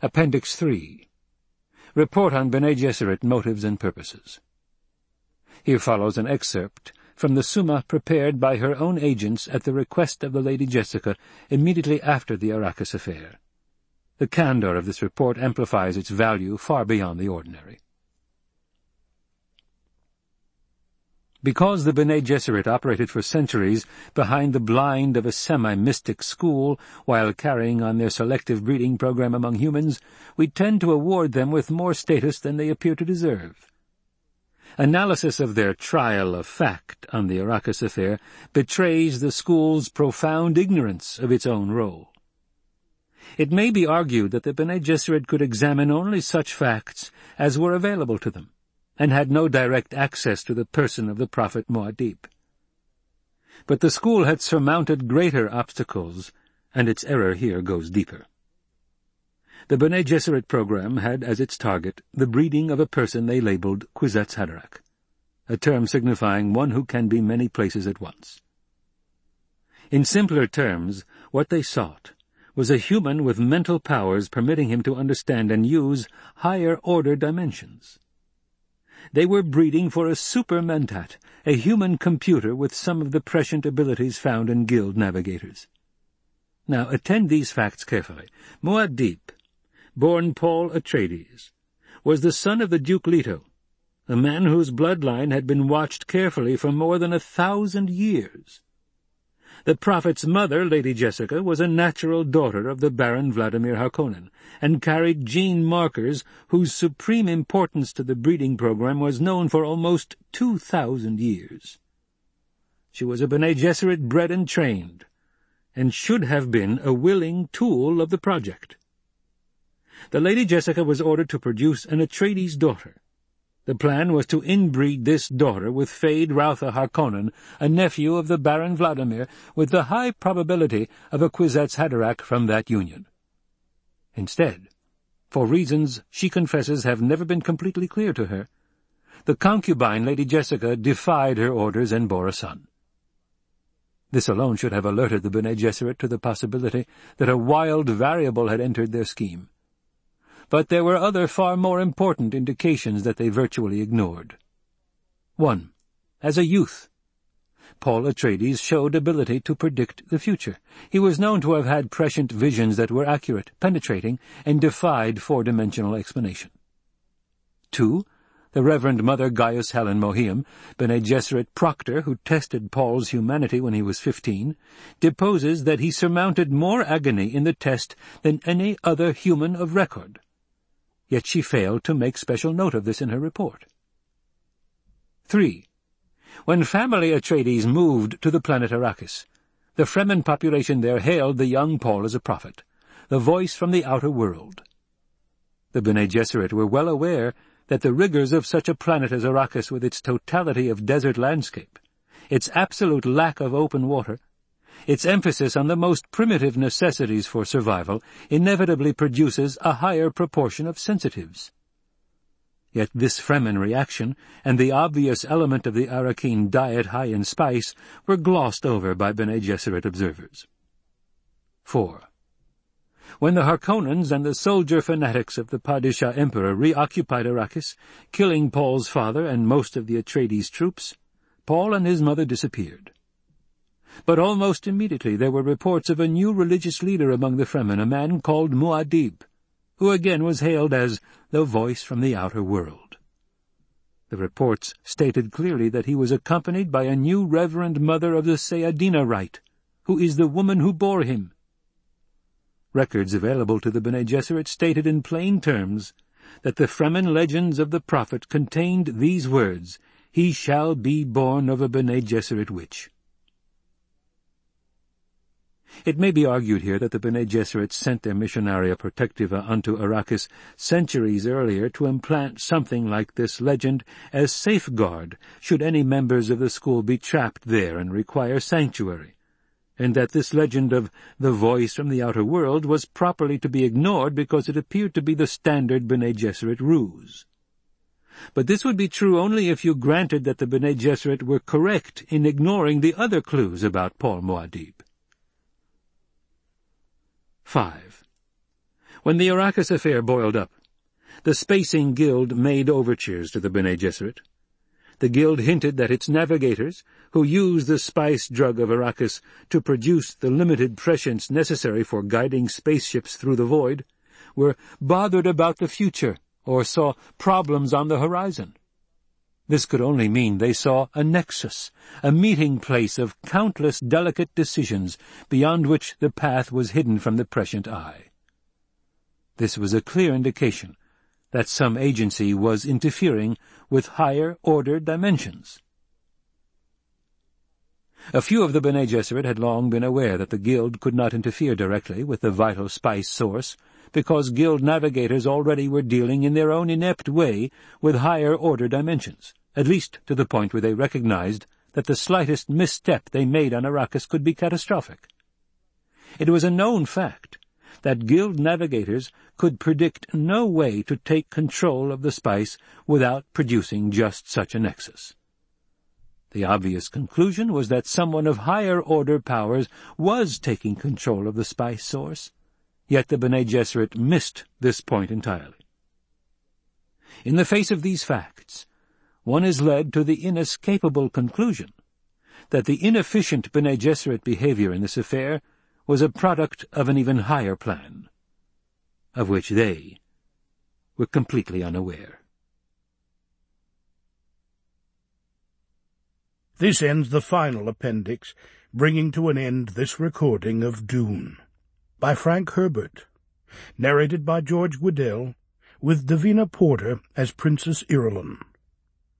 Appendix 3 Report on Bene Gesserit Motives and Purposes Here follows an excerpt from the Summa prepared by her own agents at the request of the Lady Jessica immediately after the Arrakis affair. The candour of this report amplifies its value far beyond the ordinary. Because the Bene Gesserit operated for centuries behind the blind of a semi-mystic school while carrying on their selective breeding program among humans, we tend to award them with more status than they appear to deserve. Analysis of their trial of fact on the Arrakis affair betrays the school's profound ignorance of its own role. It may be argued that the Bene Gesserit could examine only such facts as were available to them and had no direct access to the person of the prophet Muad'Dib. But the school had surmounted greater obstacles, and its error here goes deeper. The Bene Gesserit program had as its target the breeding of a person they labeled Kwisatz Haderach, a term signifying one who can be many places at once. In simpler terms, what they sought was a human with mental powers permitting him to understand and use higher-order dimensions. They were breeding for a super-mentat, a human computer with some of the prescient abilities found in guild navigators. Now, attend these facts carefully. Muad'Dib, born Paul Atreides, was the son of the Duke Leto, a man whose bloodline had been watched carefully for more than a thousand years. The prophet's mother, Lady Jessica, was a natural daughter of the Baron Vladimir Harkonnen, and carried gene markers whose supreme importance to the breeding program was known for almost two thousand years. She was a Bene Gesserit bred and trained, and should have been a willing tool of the project. The Lady Jessica was ordered to produce an Atreides daughter, the plan was to inbreed this daughter with Feyd Rautha Harkonnen, a nephew of the Baron Vladimir, with the high probability of a Kwisatz Haderach from that union. Instead, for reasons she confesses have never been completely clear to her, the concubine Lady Jessica defied her orders and bore a son. This alone should have alerted the Bene Gesserit to the possibility that a wild variable had entered their scheme but there were other far more important indications that they virtually ignored. 1. As a youth, Paul Atreides showed ability to predict the future. He was known to have had prescient visions that were accurate, penetrating, and defied four-dimensional explanation. 2. The Reverend Mother Gaius Helen Mohiam, Bene Gesserit proctor who tested Paul's humanity when he was fifteen, deposes that he surmounted more agony in the test than any other human of record yet she failed to make special note of this in her report. 3. When family Atreides moved to the planet Arrakis, the Fremen population there hailed the young Paul as a prophet, the voice from the outer world. The Bene Gesserit were well aware that the rigors of such a planet as Arrakis with its totality of desert landscape, its absolute lack of open water, its emphasis on the most primitive necessities for survival inevitably produces a higher proportion of sensitives. Yet this Fremen reaction, and the obvious element of the Arrakeen diet high in spice, were glossed over by Bene Gesserit observers. 4. When the Harkonnens and the soldier fanatics of the Padishah Emperor reoccupied Arrakis, killing Paul's father and most of the Atreides troops, Paul and his mother disappeared. But almost immediately there were reports of a new religious leader among the Fremen, a man called Muad'Dib, who again was hailed as the voice from the outer world. The reports stated clearly that he was accompanied by a new Reverend Mother of the Sayyadina rite, who is the woman who bore him. Records available to the Bene Gesserit stated in plain terms that the Fremen legends of the prophet contained these words, He shall be born of a Bene Gesserit witch. It may be argued here that the Bene Gesserit sent their Missionaria Protectiva unto Arrakis centuries earlier to implant something like this legend as safeguard should any members of the school be trapped there and require sanctuary, and that this legend of the voice from the outer world was properly to be ignored because it appeared to be the standard Bene Gesserit ruse. But this would be true only if you granted that the Bene Gesserit were correct in ignoring the other clues about Paul Muad'Dib. 5. When the Arrakis affair boiled up, the Spacing Guild made overtures to the Bene Gesserit. The Guild hinted that its navigators, who use the spice drug of Arrakis to produce the limited prescience necessary for guiding spaceships through the void, were bothered about the future or saw problems on the horizon. This could only mean they saw a nexus, a meeting place of countless delicate decisions beyond which the path was hidden from the prescient eye. This was a clear indication that some agency was interfering with higher-order dimensions. A few of the Bene Gesserit had long been aware that the Guild could not interfere directly with the vital spice source, because Guild navigators already were dealing in their own inept way with higher-order dimensions, at least to the point where they recognized that the slightest misstep they made on Arrakis could be catastrophic. It was a known fact that Guild navigators could predict no way to take control of the spice without producing just such a nexus. The obvious conclusion was that someone of higher-order powers was taking control of the spice source, yet the Bene Gesserit missed this point entirely. In the face of these facts, one is led to the inescapable conclusion that the inefficient Bene Gesserit behavior in this affair was a product of an even higher plan, of which they were completely unaware. This ends the final appendix, bringing to an end this recording of Dune, by Frank Herbert, narrated by George Guidall, with Davina Porter as Princess Irulan.